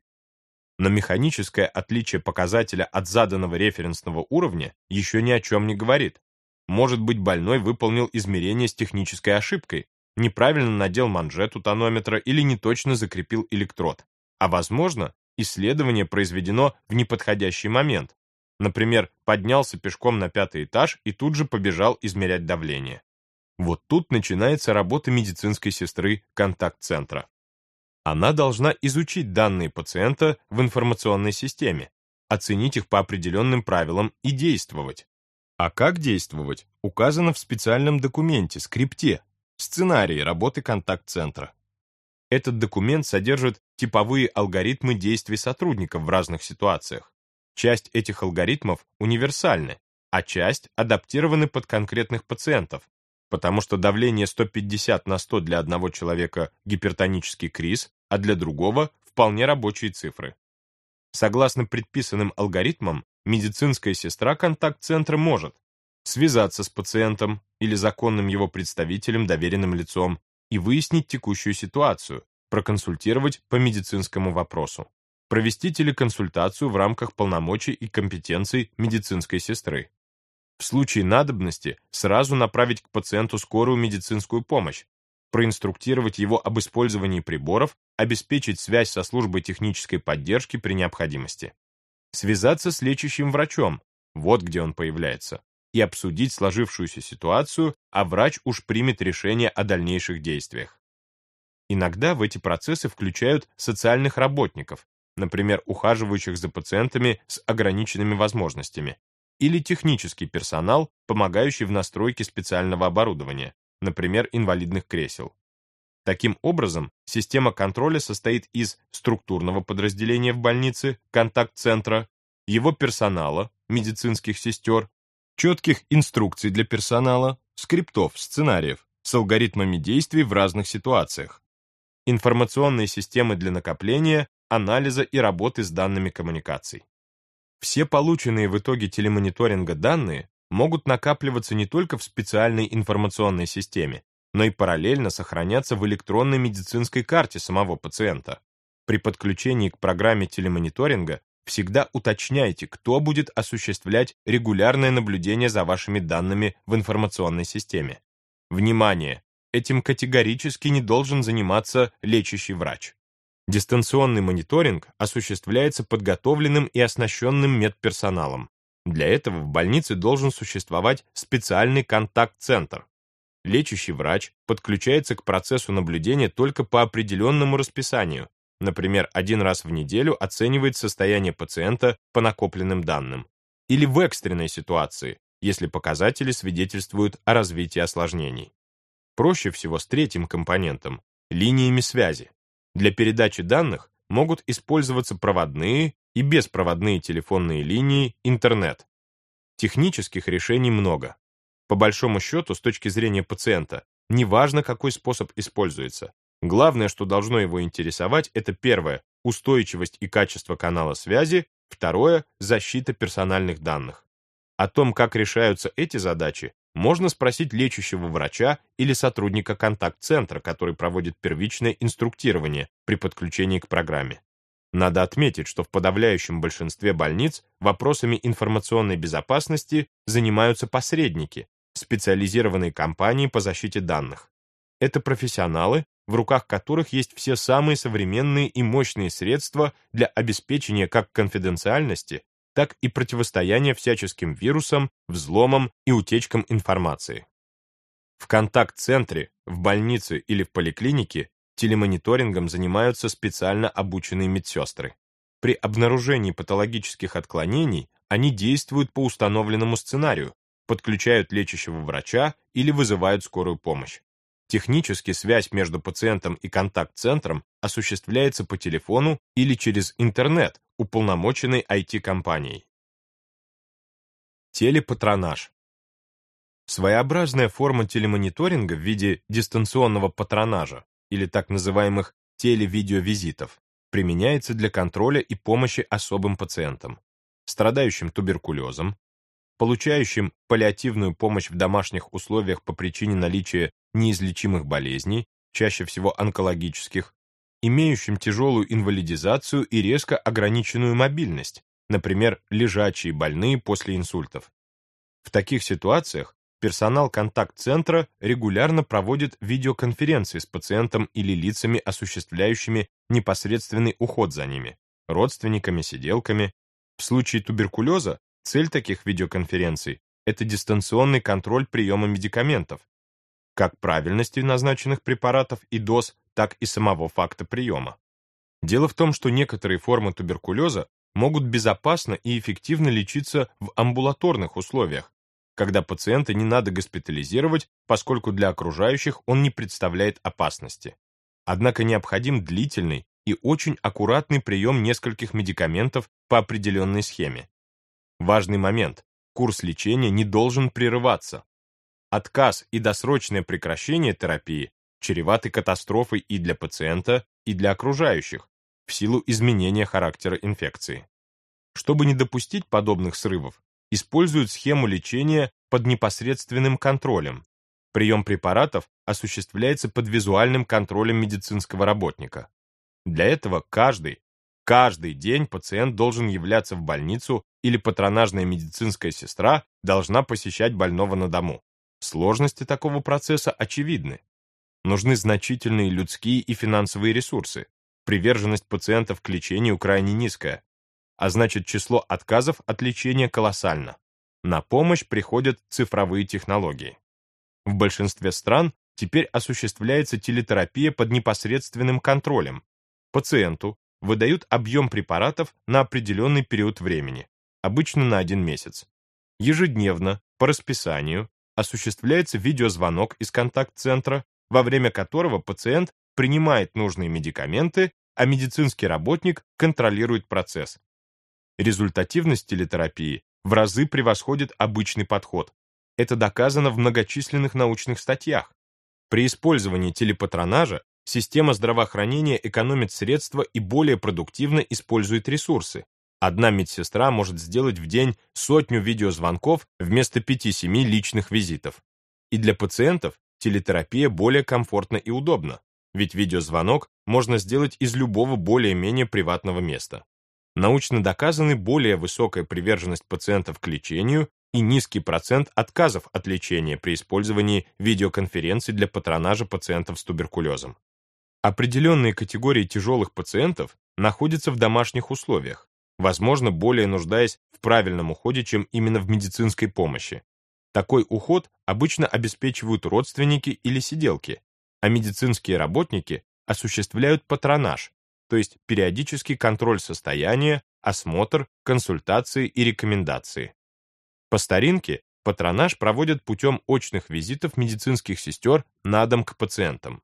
Но механическое отличие показателя от заданного референсного уровня еще ни о чем не говорит. Может быть, больной выполнил измерение с технической ошибкой, неправильно надел манжету тонометра или неточно закрепил электрод. А возможно, исследование произведено в неподходящий момент. Например, поднялся пешком на пятый этаж и тут же побежал измерять давление. Вот тут начинается работа медицинской сестры контакт-центра. Она должна изучить данные пациента в информационной системе, оценить их по определенным правилам и действовать. А как действовать, указано в специальном документе, скрипте, сценарии работы контакт-центра. Этот документ содержит типовые алгоритмы действий сотрудников в разных ситуациях. Часть этих алгоритмов универсальны, а часть адаптированы под конкретных пациентов, потому что давление 150 на 100 для одного человека гипертонический криз, а для другого вполне рабочие цифры. Согласно предписанным алгоритмам, медицинская сестра контакт-центра может связаться с пациентом или законным его представителем, доверенным лицом, и выяснить текущую ситуацию, проконсультировать по медицинскому вопросу, провести телеконсультацию в рамках полномочий и компетенций медицинской сестры, в случае надобности сразу направить к пациенту скорую медицинскую помощь, проинструктировать его об использовании приборов, обеспечить связь со службой технической поддержки при необходимости. Связаться с лечащим врачом, вот где он появляется, и обсудить сложившуюся ситуацию, а врач уж примет решение о дальнейших действиях. Иногда в эти процессы включают социальных работников, например, ухаживающих за пациентами с ограниченными возможностями, или технический персонал, помогающий в настройке специального оборудования, например, инвалидных кресел. Таким образом, система контроля состоит из структурного подразделения в больнице, контакт-центра, его персонала, медицинских сестер, четких инструкций для персонала, скриптов, сценариев с алгоритмами действий в разных ситуациях, информационные системы для накопления, анализа и работы с данными коммуникаций. Все полученные в итоге телемониторинга данные могут накапливаться не только в специальной информационной системе, но и параллельно сохраняться в электронной медицинской карте самого пациента. При подключении к программе телемониторинга всегда уточняйте, кто будет осуществлять регулярное наблюдение за вашими данными в информационной системе. Внимание! Этим категорически не должен заниматься лечащий врач. Дистанционный мониторинг осуществляется подготовленным и оснащенным медперсоналом. Для этого в больнице должен существовать специальный контакт-центр. Лечащий врач подключается к процессу наблюдения только по определенному расписанию. Например, один раз в неделю оценивает состояние пациента по накопленным данным. Или в экстренной ситуации, если показатели свидетельствуют о развитии осложнений. Проще всего с третьим компонентом – линиями связи. Для передачи данных могут использоваться проводные и беспроводные телефонные линии, интернет. Технических решений много. По большому счету, с точки зрения пациента, неважно, какой способ используется. Главное, что должно его интересовать, это первое – устойчивость и качество канала связи, второе – защита персональных данных. О том, как решаются эти задачи, можно спросить лечащего врача или сотрудника контакт-центра, который проводит первичное инструктирование при подключении к программе. Надо отметить, что в подавляющем большинстве больниц вопросами информационной безопасности занимаются посредники, специализированные компании по защите данных. Это профессионалы, в руках которых есть все самые современные и мощные средства для обеспечения как конфиденциальности, так и противостояние всяческим вирусам, взломам и утечкам информации. В контакт-центре, в больнице или в поликлинике телемониторингом занимаются специально обученные медсестры. При обнаружении патологических отклонений они действуют по установленному сценарию, подключают лечащего врача или вызывают скорую помощь. Технически связь между пациентом и контакт-центром осуществляется по телефону или через интернет уполномоченной IT-компанией. Телепатронаж. Своеобразная форма телемониторинга в виде дистанционного патронажа или так называемых телевидеовизитов применяется для контроля и помощи особым пациентам, страдающим туберкулезом, получающим паллиативную помощь в домашних условиях по причине наличия неизлечимых болезней, чаще всего онкологических, имеющим тяжелую инвалидизацию и резко ограниченную мобильность, например, лежачие больные после инсультов. В таких ситуациях персонал контакт-центра регулярно проводит видеоконференции с пациентом или лицами, осуществляющими непосредственный уход за ними, родственниками, сиделками. В случае туберкулеза цель таких видеоконференций – это дистанционный контроль приема медикаментов, как правильности назначенных препаратов и доз, так и самого факта приема. Дело в том, что некоторые формы туберкулеза могут безопасно и эффективно лечиться в амбулаторных условиях, когда пациента не надо госпитализировать, поскольку для окружающих он не представляет опасности. Однако необходим длительный и очень аккуратный прием нескольких медикаментов по определенной схеме. Важный момент. Курс лечения не должен прерываться. Отказ и досрочное прекращение терапии чреваты катастрофой и для пациента, и для окружающих в силу изменения характера инфекции. Чтобы не допустить подобных срывов, используют схему лечения под непосредственным контролем. Прием препаратов осуществляется под визуальным контролем медицинского работника. Для этого каждый, каждый день пациент должен являться в больницу или патронажная медицинская сестра должна посещать больного на дому. Сложности такого процесса очевидны. Нужны значительные людские и финансовые ресурсы. Приверженность пациентов к лечению крайне низкая. А значит, число отказов от лечения колоссально. На помощь приходят цифровые технологии. В большинстве стран теперь осуществляется телетерапия под непосредственным контролем. Пациенту выдают объем препаратов на определенный период времени, обычно на один месяц. Ежедневно, по расписанию, осуществляется видеозвонок из контакт-центра, во время которого пациент принимает нужные медикаменты, а медицинский работник контролирует процесс. Результативность телетерапии в разы превосходит обычный подход. Это доказано в многочисленных научных статьях. При использовании телепатронажа система здравоохранения экономит средства и более продуктивно использует ресурсы. Одна медсестра может сделать в день сотню видеозвонков вместо 5-7 личных визитов. И для пациентов телетерапия более комфортна и удобна, ведь видеозвонок можно сделать из любого более-менее приватного места. Научно доказаны более высокая приверженность пациентов к лечению и низкий процент отказов от лечения при использовании видеоконференций для патронажа пациентов с туберкулезом. Определенные категории тяжелых пациентов находятся в домашних условиях, возможно, более нуждаясь в правильном уходе, чем именно в медицинской помощи. Такой уход обычно обеспечивают родственники или сиделки, а медицинские работники осуществляют патронаж, то есть периодический контроль состояния, осмотр, консультации и рекомендации. По старинке патронаж проводят путем очных визитов медицинских сестер на дом к пациентам.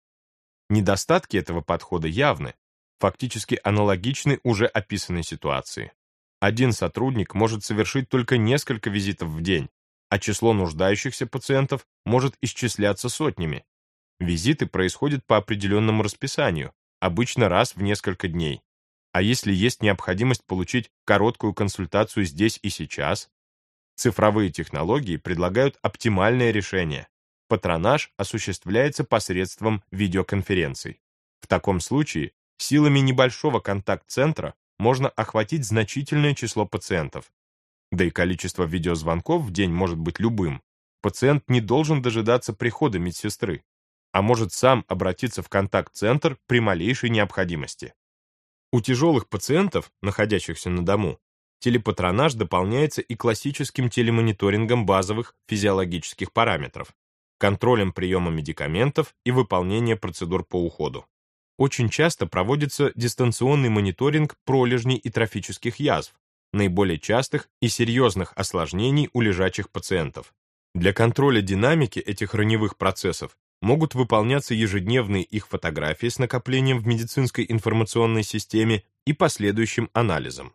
Недостатки этого подхода явны, фактически аналогичны уже описанной ситуации. Один сотрудник может совершить только несколько визитов в день, а число нуждающихся пациентов может исчисляться сотнями. Визиты происходят по определенному расписанию, обычно раз в несколько дней. А если есть необходимость получить короткую консультацию здесь и сейчас, Цифровые технологии предлагают оптимальное решение. Патронаж осуществляется посредством видеоконференций. В таком случае силами небольшого контакт-центра можно охватить значительное число пациентов. Да и количество видеозвонков в день может быть любым. Пациент не должен дожидаться прихода медсестры, а может сам обратиться в контакт-центр при малейшей необходимости. У тяжелых пациентов, находящихся на дому, телепатронаж дополняется и классическим телемониторингом базовых физиологических параметров, контролем приема медикаментов и выполнения процедур по уходу. Очень часто проводится дистанционный мониторинг пролежней и трофических язв, наиболее частых и серьезных осложнений у лежачих пациентов. Для контроля динамики этих раневых процессов могут выполняться ежедневные их фотографии с накоплением в медицинской информационной системе и последующим анализом.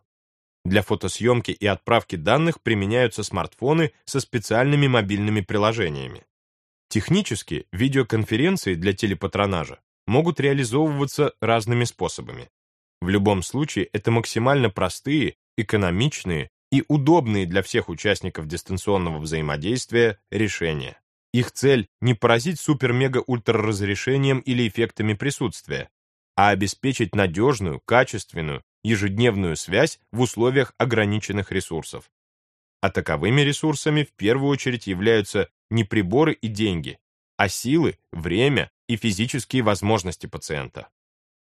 Для фотосъемки и отправки данных применяются смартфоны со специальными мобильными приложениями. Технически видеоконференции для телепатронажа могут реализовываться разными способами. В любом случае, это максимально простые, экономичные и удобные для всех участников дистанционного взаимодействия решения. Их цель не поразить супер-мега-ультраразрешением или эффектами присутствия, а обеспечить надежную, качественную ежедневную связь в условиях ограниченных ресурсов. А таковыми ресурсами в первую очередь являются не приборы и деньги, а силы, время и физические возможности пациента.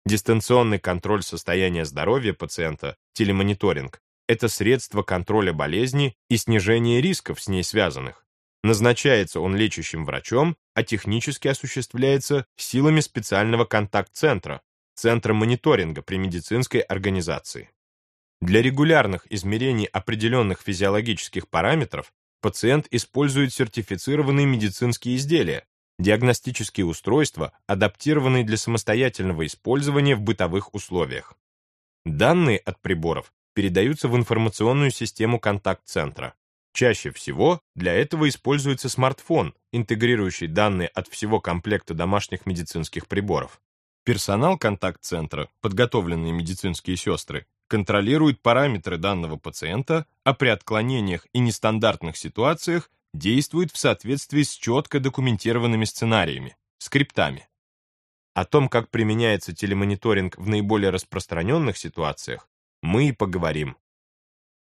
Дистанционный контроль состояния здоровья пациента, телемониторинг, это средство контроля болезни и снижения рисков с ней связанных. Назначается он лечащим врачом, а технически осуществляется силами специального контакт-центра, Центра мониторинга при медицинской организации. Для регулярных измерений определенных физиологических параметров пациент использует сертифицированные медицинские изделия, диагностические устройства, адаптированные для самостоятельного использования в бытовых условиях. Данные от приборов передаются в информационную систему контакт-центра. Чаще всего для этого используется смартфон, интегрирующий данные от всего комплекта домашних медицинских приборов. Персонал контакт-центра, подготовленные медицинские сестры, контролирует параметры данного пациента, а при отклонениях и нестандартных ситуациях действует в соответствии с четко документированными сценариями, скриптами. О том, как применяется телемониторинг в наиболее распространенных ситуациях, мы и поговорим.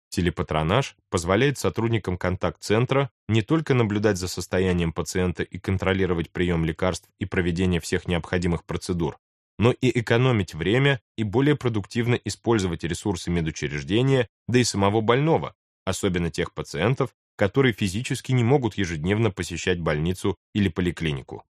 Телепатронаж позволяет сотрудникам контакт-центра не только наблюдать за состоянием пациента и контролировать прием лекарств и проведение всех необходимых процедур, но и экономить время и более продуктивно использовать ресурсы медучреждения, да и самого больного, особенно тех пациентов, которые физически не могут ежедневно посещать больницу или поликлинику.